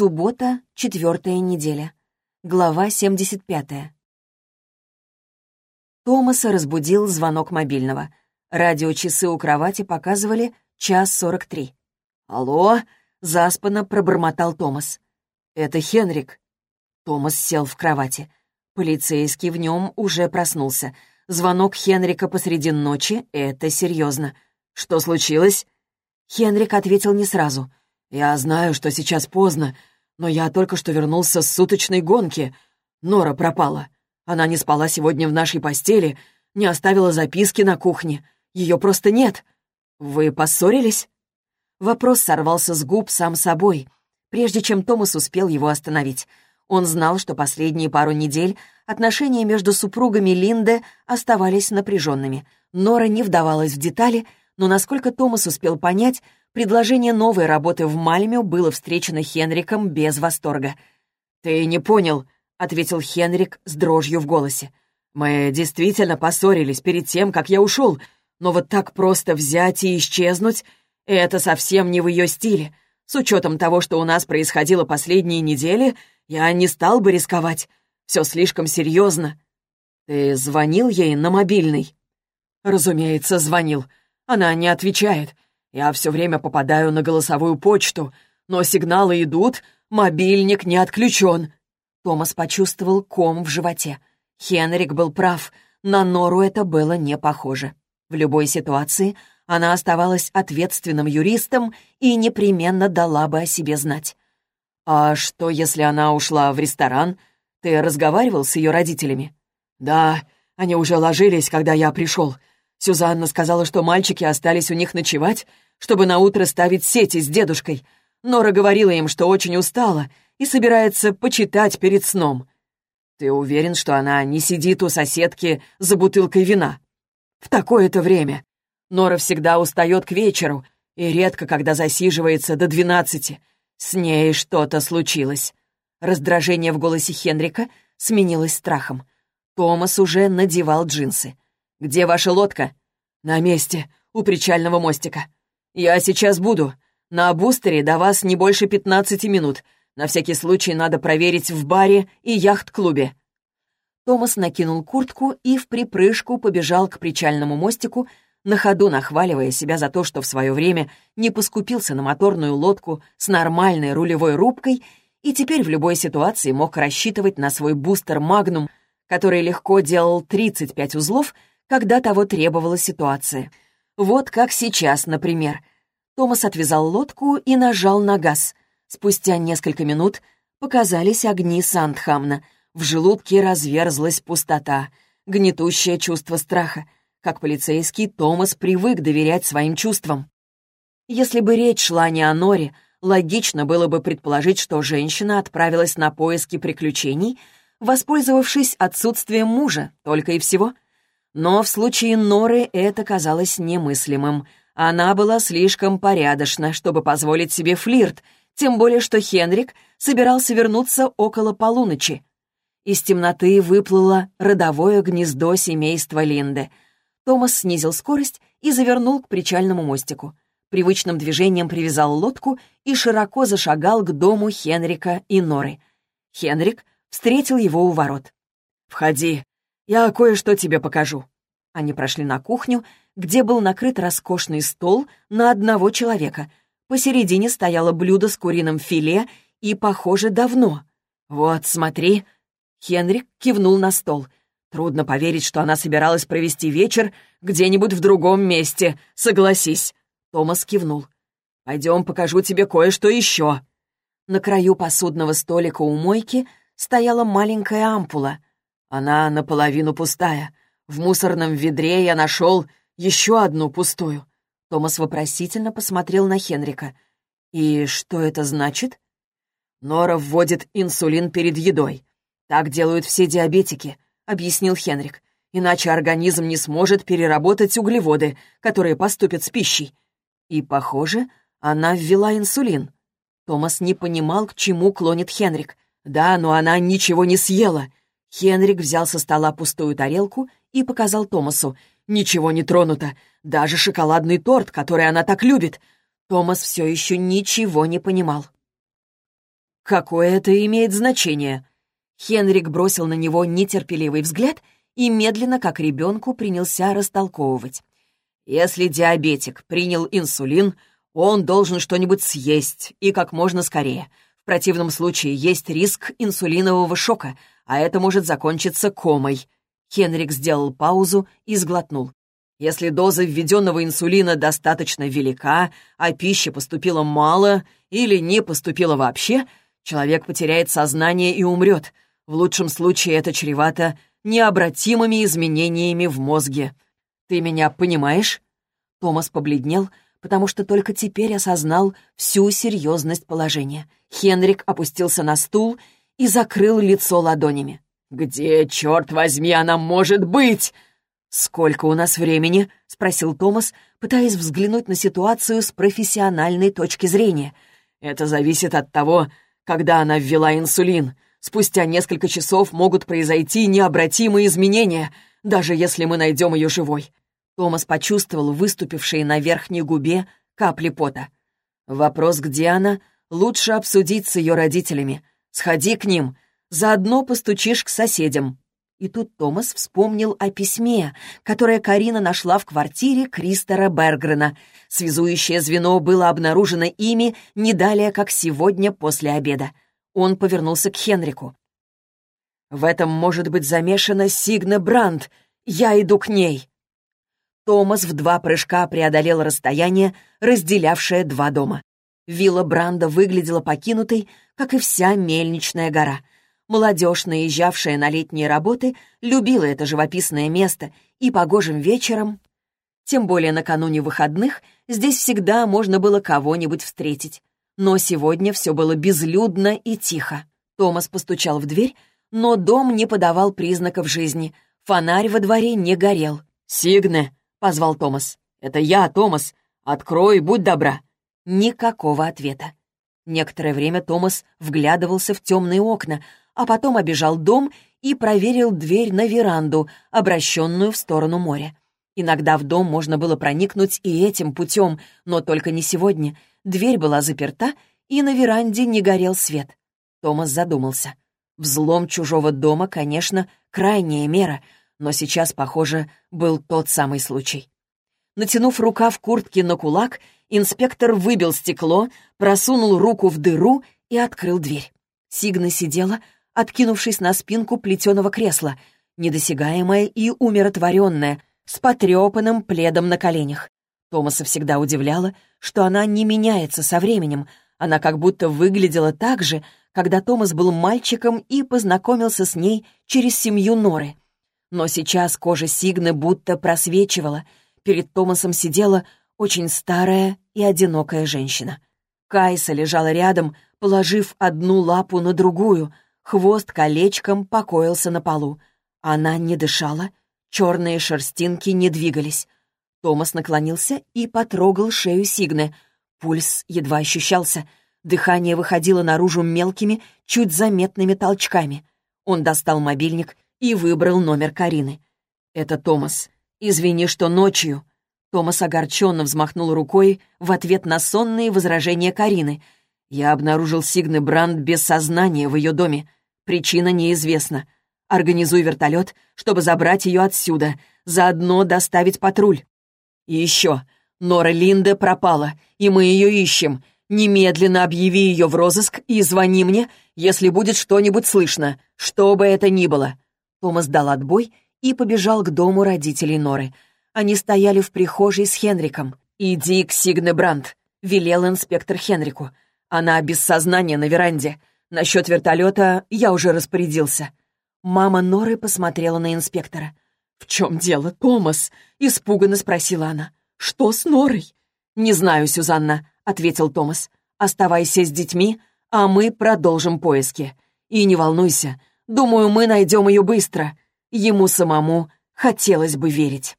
Суббота, четвертая неделя. Глава 75. Томаса разбудил звонок мобильного. Радиочасы у кровати показывали час сорок три. «Алло?» — заспанно пробормотал Томас. «Это Хенрик». Томас сел в кровати. Полицейский в нем уже проснулся. Звонок Хенрика посреди ночи — это серьезно. «Что случилось?» Хенрик ответил не сразу. «Я знаю, что сейчас поздно, но я только что вернулся с суточной гонки. Нора пропала. Она не спала сегодня в нашей постели, не оставила записки на кухне. Ее просто нет. Вы поссорились?» Вопрос сорвался с губ сам собой, прежде чем Томас успел его остановить. Он знал, что последние пару недель отношения между супругами Линде оставались напряженными. Нора не вдавалась в детали, но, насколько Томас успел понять, предложение новой работы в Мальме было встречено Хенриком без восторга. «Ты не понял», — ответил Хенрик с дрожью в голосе. «Мы действительно поссорились перед тем, как я ушел, но вот так просто взять и исчезнуть — это совсем не в ее стиле. С учетом того, что у нас происходило последние недели, я не стал бы рисковать. Все слишком серьезно. Ты звонил ей на мобильный? Разумеется, звонил. Она не отвечает. Я все время попадаю на голосовую почту, но сигналы идут, мобильник не отключен. Томас почувствовал ком в животе. Хенрик был прав, на Нору это было не похоже. В любой ситуации она оставалась ответственным юристом и непременно дала бы о себе знать. «А что, если она ушла в ресторан? Ты разговаривал с ее родителями?» «Да, они уже ложились, когда я пришел. Сюзанна сказала, что мальчики остались у них ночевать, чтобы наутро ставить сети с дедушкой. Нора говорила им, что очень устала и собирается почитать перед сном. Ты уверен, что она не сидит у соседки за бутылкой вина? В такое-то время. Нора всегда устает к вечеру и редко когда засиживается до двенадцати. С ней что-то случилось. Раздражение в голосе Хенрика сменилось страхом. Томас уже надевал джинсы. «Где ваша лодка?» «На месте, у причального мостика. Я сейчас буду. На бустере до вас не больше пятнадцати минут. На всякий случай надо проверить в баре и яхт-клубе». Томас накинул куртку и в припрыжку побежал к причальному мостику, на ходу нахваливая себя за то, что в свое время не поскупился на моторную лодку с нормальной рулевой рубкой и теперь в любой ситуации мог рассчитывать на свой бустер «Магнум», который легко делал 35 узлов — когда того требовала ситуация. Вот как сейчас, например. Томас отвязал лодку и нажал на газ. Спустя несколько минут показались огни Сандхамна. В желудке разверзлась пустота, гнетущее чувство страха. Как полицейский, Томас привык доверять своим чувствам. Если бы речь шла не о Норе, логично было бы предположить, что женщина отправилась на поиски приключений, воспользовавшись отсутствием мужа, только и всего — но в случае Норы это казалось немыслимым. Она была слишком порядочна, чтобы позволить себе флирт, тем более что Хенрик собирался вернуться около полуночи. Из темноты выплыло родовое гнездо семейства Линды. Томас снизил скорость и завернул к причальному мостику. Привычным движением привязал лодку и широко зашагал к дому Хенрика и Норы. Хенрик встретил его у ворот. «Входи», «Я кое-что тебе покажу». Они прошли на кухню, где был накрыт роскошный стол на одного человека. Посередине стояло блюдо с куриным филе и, похоже, давно. «Вот, смотри». Хенрик кивнул на стол. Трудно поверить, что она собиралась провести вечер где-нибудь в другом месте, согласись. Томас кивнул. «Пойдем, покажу тебе кое-что еще». На краю посудного столика у мойки стояла маленькая ампула — она наполовину пустая. В мусорном ведре я нашел еще одну пустую. Томас вопросительно посмотрел на Хенрика. «И что это значит?» «Нора вводит инсулин перед едой. Так делают все диабетики», — объяснил Хенрик. «Иначе организм не сможет переработать углеводы, которые поступят с пищей». И, похоже, она ввела инсулин. Томас не понимал, к чему клонит Хенрик. «Да, но она ничего не съела. Хенрик взял со стола пустую тарелку и показал Томасу. «Ничего не тронуто. Даже шоколадный торт, который она так любит». Томас все еще ничего не понимал. Какое это имеет значение?» Хенрик бросил на него нетерпеливый взгляд и медленно, как ребенку, принялся растолковывать. «Если диабетик принял инсулин, он должен что-нибудь съесть, и как можно скорее. Противном случае есть риск инсулинового шока, а это может закончиться комой». Хенрик сделал паузу и сглотнул. Если доза введенного инсулина достаточно велика, а пищи поступила мало или не поступила вообще, человек потеряет сознание и умрет. В лучшем случае это чревато необратимыми изменениями в мозге. Ты меня понимаешь?» Томас побледнел, потому что только теперь осознал всю серьезность положения. Хенрик опустился на стул и закрыл лицо ладонями. «Где, черт возьми, она может быть?» «Сколько у нас времени?» — спросил Томас, пытаясь взглянуть на ситуацию с профессиональной точки зрения. «Это зависит от того, когда она ввела инсулин. Спустя несколько часов могут произойти необратимые изменения, даже если мы найдем ее живой». Томас почувствовал выступившие на верхней губе капли пота. «Вопрос, где она, лучше обсудить с ее родителями. Сходи к ним, заодно постучишь к соседям. И тут Томас вспомнил о письме, которое Карина нашла в квартире Кристера Бергрена. Связующее звено было обнаружено ими не далее, как сегодня после обеда. Он повернулся к Хенрику. «В этом может быть замешана Сигна Брандт. Я иду к ней». Томас в два прыжка преодолел расстояние, разделявшее два дома. Вилла Бранда выглядела покинутой, как и вся мельничная гора — Молодежь, наезжавшая на летние работы, любила это живописное место, и погожим вечером, тем более накануне выходных, здесь всегда можно было кого-нибудь встретить. Но сегодня все было безлюдно и тихо. Томас постучал в дверь, но дом не подавал признаков жизни. Фонарь во дворе не горел. «Сигне!» — позвал Томас. «Это я, Томас. Открой, будь добра». Никакого ответа. Некоторое время Томас вглядывался в темные окна, а потом обежал дом и проверил дверь на веранду, обращенную в сторону моря. Иногда в дом можно было проникнуть и этим путем, но только не сегодня. Дверь была заперта, и на веранде не горел свет. Томас задумался. Взлом чужого дома, конечно, крайняя мера, но сейчас, похоже, был тот самый случай. Натянув рукав куртки на кулак, инспектор выбил стекло, просунул руку в дыру и открыл дверь. Сигна сидела, откинувшись на спинку плетеного кресла, недосягаемая и умиротворенная, с потрепанным пледом на коленях. Томаса всегда удивляло, что она не меняется со временем, она как будто выглядела так же, когда Томас был мальчиком и познакомился с ней через семью Норы. Но сейчас кожа Сигны будто просвечивала. Перед Томасом сидела очень старая и одинокая женщина. Кайса лежала рядом, положив одну лапу на другую — Хвост колечком покоился на полу. Она не дышала, черные шерстинки не двигались. Томас наклонился и потрогал шею Сигны. Пульс едва ощущался. Дыхание выходило наружу мелкими, чуть заметными толчками. Он достал мобильник и выбрал номер Карины. «Это Томас. Извини, что ночью...» Томас огорченно взмахнул рукой в ответ на сонные возражения Карины — я обнаружил Сигны Бранд без сознания в ее доме. Причина неизвестна. Организуй вертолет, чтобы забрать ее отсюда, заодно доставить патруль. И еще. Нора Линда пропала, и мы ее ищем. Немедленно объяви ее в розыск и звони мне, если будет что-нибудь слышно, что бы это ни было». Томас дал отбой и побежал к дому родителей Норы. Они стояли в прихожей с Хенриком. «Иди к Сигне Брандт», — велел инспектор Хенрику. Она без сознания на веранде. Насчет вертолета я уже распорядился. Мама Норы посмотрела на инспектора. «В чем дело, Томас?» — испуганно спросила она. «Что с Норой?» «Не знаю, Сюзанна», — ответил Томас. «Оставайся с детьми, а мы продолжим поиски. И не волнуйся, думаю, мы найдем ее быстро. Ему самому хотелось бы верить».